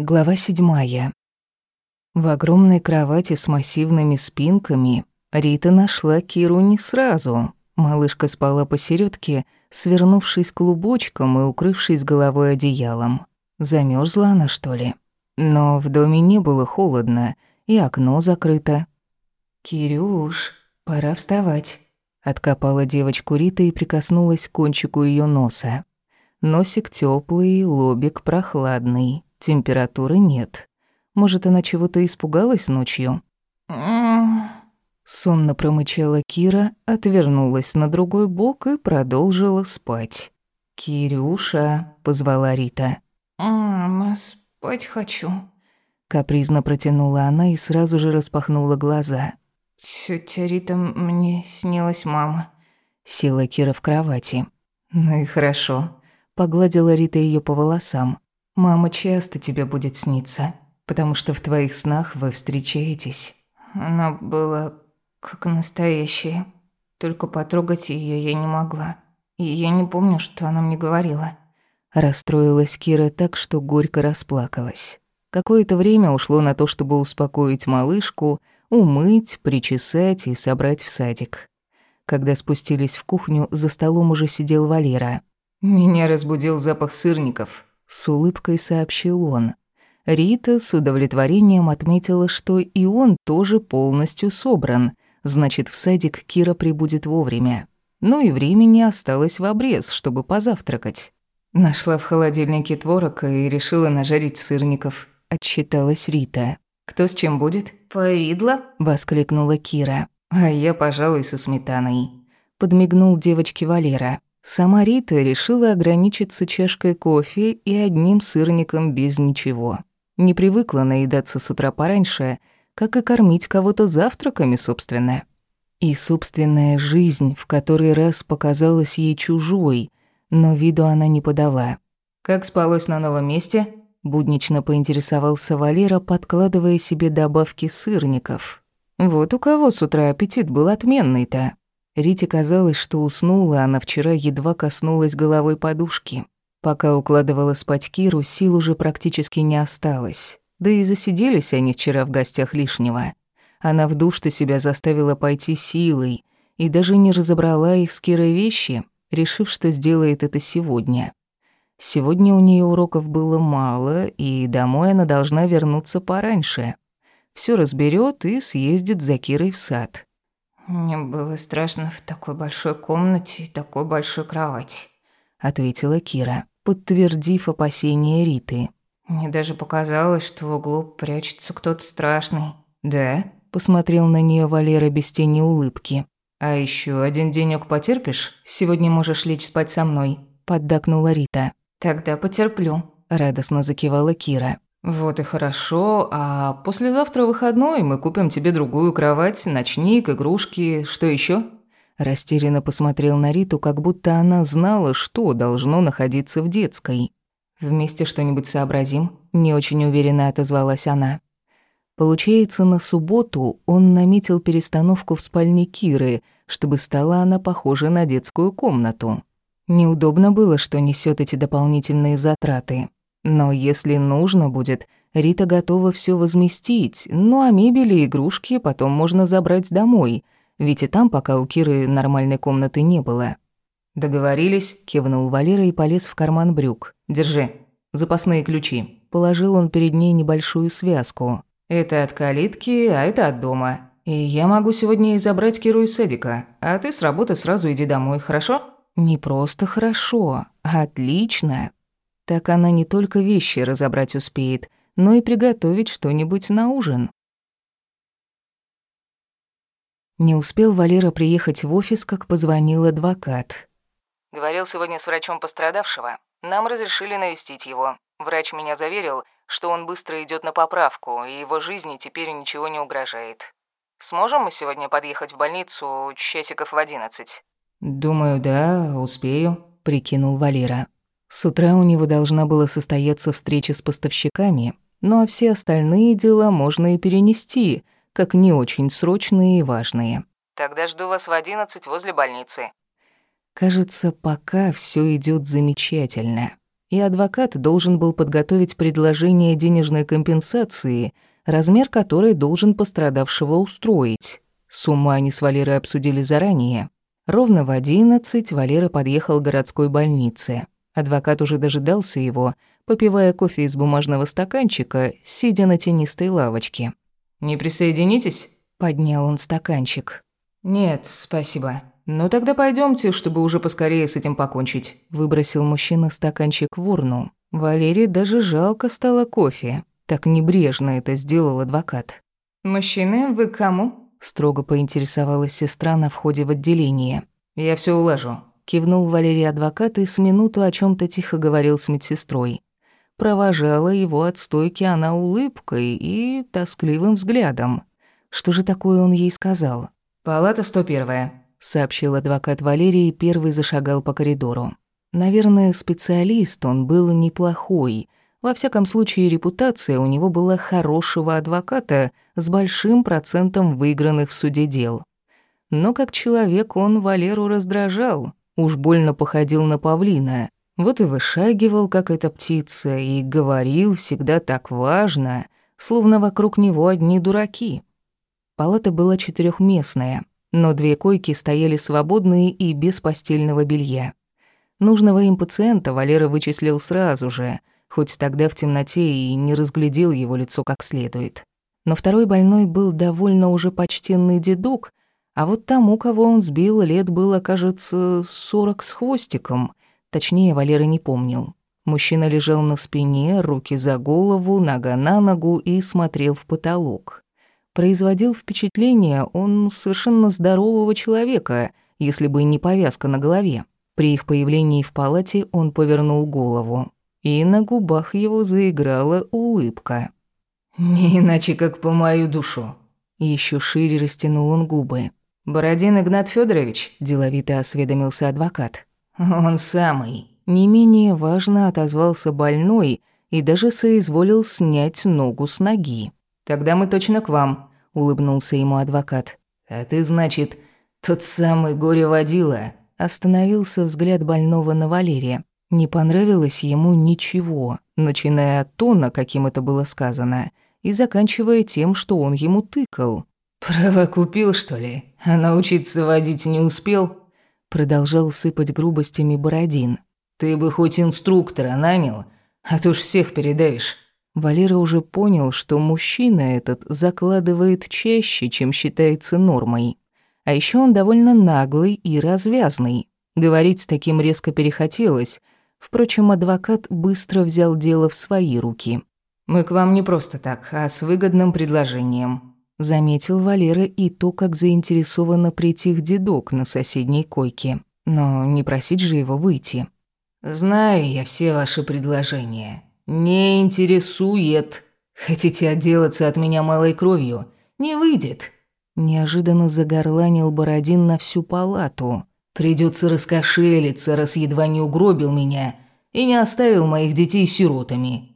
Глава седьмая. В огромной кровати с массивными спинками Рита нашла Киру не сразу. Малышка спала посередке, свернувшись клубочком и укрывшись головой одеялом. Замерзла она, что ли? Но в доме не было холодно, и окно закрыто. «Кирюш, пора вставать», — откопала девочку Рита и прикоснулась к кончику ее носа. Носик теплый, лобик прохладный. Температуры нет. Может, она чего-то испугалась ночью? Сонно промычала Кира, отвернулась на другой бок и продолжила спать. «Кирюша», — позвала Рита. «Мама, спать хочу», — капризно протянула она и сразу же распахнула глаза. «Тётя Рита, мне снилась мама». Села Кира в кровати. «Ну и хорошо», — погладила Рита её по волосам. Мама часто тебе будет сниться, потому что в твоих снах вы встречаетесь. Она была как настоящая. Только потрогать ее я не могла. И я не помню, что она мне говорила. Расстроилась Кира так, что горько расплакалась. Какое-то время ушло на то, чтобы успокоить малышку, умыть, причесать и собрать в садик. Когда спустились в кухню, за столом уже сидел Валера. «Меня разбудил запах сырников», с улыбкой сообщил он. Рита с удовлетворением отметила, что и он тоже полностью собран. Значит, в садик Кира прибудет вовремя. Ну и времени осталось в обрез, чтобы позавтракать. Нашла в холодильнике творог и решила нажарить сырников. Отчиталась Рита. «Кто с чем будет?» «Повидло?» – воскликнула Кира. «А я, пожалуй, со сметаной». Подмигнул девочке Валера. Сама Рита решила ограничиться чашкой кофе и одним сырником без ничего. Не привыкла наедаться с утра пораньше, как и кормить кого-то завтраками, собственно. И собственная жизнь в который раз показалась ей чужой, но виду она не подала. «Как спалось на новом месте?» Буднично поинтересовался Валера, подкладывая себе добавки сырников. Вот у кого с утра аппетит был отменный-то. Рите казалось, что уснула она вчера, едва коснулась головой подушки. Пока укладывала спать Киру, сил уже практически не осталось. Да и засиделись они вчера в гостях лишнего. Она в душ-то себя заставила пойти силой и даже не разобрала их с Кирой вещи, решив, что сделает это сегодня. Сегодня у нее уроков было мало, и домой она должна вернуться пораньше. Все разберет и съездит за Кирой в сад. «Мне было страшно в такой большой комнате и такой большой кровати», — ответила Кира, подтвердив опасения Риты. «Мне даже показалось, что в углу прячется кто-то страшный». «Да?» — посмотрел на нее Валера без тени улыбки. «А еще один денек потерпишь? Сегодня можешь лечь спать со мной», — поддакнула Рита. «Тогда потерплю», — радостно закивала Кира. «Вот и хорошо. А послезавтра выходной, мы купим тебе другую кровать, ночник, игрушки. Что еще? Растерянно посмотрел на Риту, как будто она знала, что должно находиться в детской. «Вместе что-нибудь сообразим?» – не очень уверенно отозвалась она. Получается, на субботу он наметил перестановку в спальне Киры, чтобы стала она похожа на детскую комнату. Неудобно было, что несет эти дополнительные затраты. Но если нужно будет, Рита готова все возместить, ну а мебель и игрушки потом можно забрать домой, ведь и там пока у Киры нормальной комнаты не было. «Договорились», — кивнул Валера и полез в карман брюк. «Держи, запасные ключи». Положил он перед ней небольшую связку. «Это от калитки, а это от дома. И я могу сегодня и забрать Киру из садика, а ты с работы сразу иди домой, хорошо?» «Не просто хорошо, отлично», так она не только вещи разобрать успеет, но и приготовить что-нибудь на ужин. Не успел Валера приехать в офис, как позвонил адвокат. «Говорил сегодня с врачом пострадавшего. Нам разрешили навестить его. Врач меня заверил, что он быстро идет на поправку, и его жизни теперь ничего не угрожает. Сможем мы сегодня подъехать в больницу часиков в одиннадцать?» «Думаю, да, успею», — прикинул Валера. С утра у него должна была состояться встреча с поставщиками, ну а все остальные дела можно и перенести, как не очень срочные и важные. Тогда жду вас в одиннадцать возле больницы. Кажется, пока все идет замечательно. и адвокат должен был подготовить предложение денежной компенсации, размер которой должен пострадавшего устроить. Сумму они с Валерой обсудили заранее. Ровно в одиннадцать Валера подъехал к городской больнице. Адвокат уже дожидался его, попивая кофе из бумажного стаканчика, сидя на тенистой лавочке. «Не присоединитесь?» — поднял он стаканчик. «Нет, спасибо. Ну тогда пойдемте, чтобы уже поскорее с этим покончить», — выбросил мужчина стаканчик в урну. Валерии даже жалко стало кофе. Так небрежно это сделал адвокат. «Мужчины, вы кому?» — строго поинтересовалась сестра на входе в отделение. «Я все улажу», — кивнул Валерий адвокат и с минуту о чем то тихо говорил с медсестрой. Провожала его от стойки она улыбкой и тоскливым взглядом. Что же такое он ей сказал? «Палата 101», — сообщил адвокат Валерий и первый зашагал по коридору. Наверное, специалист он был неплохой. Во всяком случае, репутация у него была хорошего адвоката с большим процентом выигранных в суде дел. Но как человек он Валеру раздражал, уж больно походил на павлина. Вот и вышагивал, как эта птица, и говорил всегда так важно, словно вокруг него одни дураки. Палата была четырехместная, но две койки стояли свободные и без постельного белья. Нужного им пациента Валера вычислил сразу же, хоть тогда в темноте и не разглядел его лицо как следует. Но второй больной был довольно уже почтенный дедок, а вот тому, кого он сбил, лет было, кажется, сорок с хвостиком, Точнее, Валера не помнил. Мужчина лежал на спине, руки за голову, нога на ногу и смотрел в потолок. Производил впечатление он совершенно здорового человека, если бы не повязка на голове. При их появлении в палате он повернул голову, и на губах его заиграла улыбка. «Не иначе, как по мою душу». Еще шире растянул он губы. «Бородин Игнат Федорович, деловито осведомился адвокат. «Он самый». Не менее важно отозвался больной и даже соизволил снять ногу с ноги. «Тогда мы точно к вам», — улыбнулся ему адвокат. «А ты, значит, тот самый горе-водила?» Остановился взгляд больного на Валерия. Не понравилось ему ничего, начиная от тона, каким это было сказано, и заканчивая тем, что он ему тыкал. «Право купил, что ли? А научиться водить не успел?» Продолжал сыпать грубостями Бородин. «Ты бы хоть инструктора нанял, а то уж всех передавишь». Валера уже понял, что мужчина этот закладывает чаще, чем считается нормой. А еще он довольно наглый и развязный. Говорить с таким резко перехотелось. Впрочем, адвокат быстро взял дело в свои руки. «Мы к вам не просто так, а с выгодным предложением. Заметил Валера и то, как заинтересованно притих дедок на соседней койке. Но не просить же его выйти. «Знаю я все ваши предложения. Не интересует. Хотите отделаться от меня малой кровью? Не выйдет». Неожиданно загорланил Бородин на всю палату. Придется раскошелиться, раз едва не угробил меня и не оставил моих детей сиротами.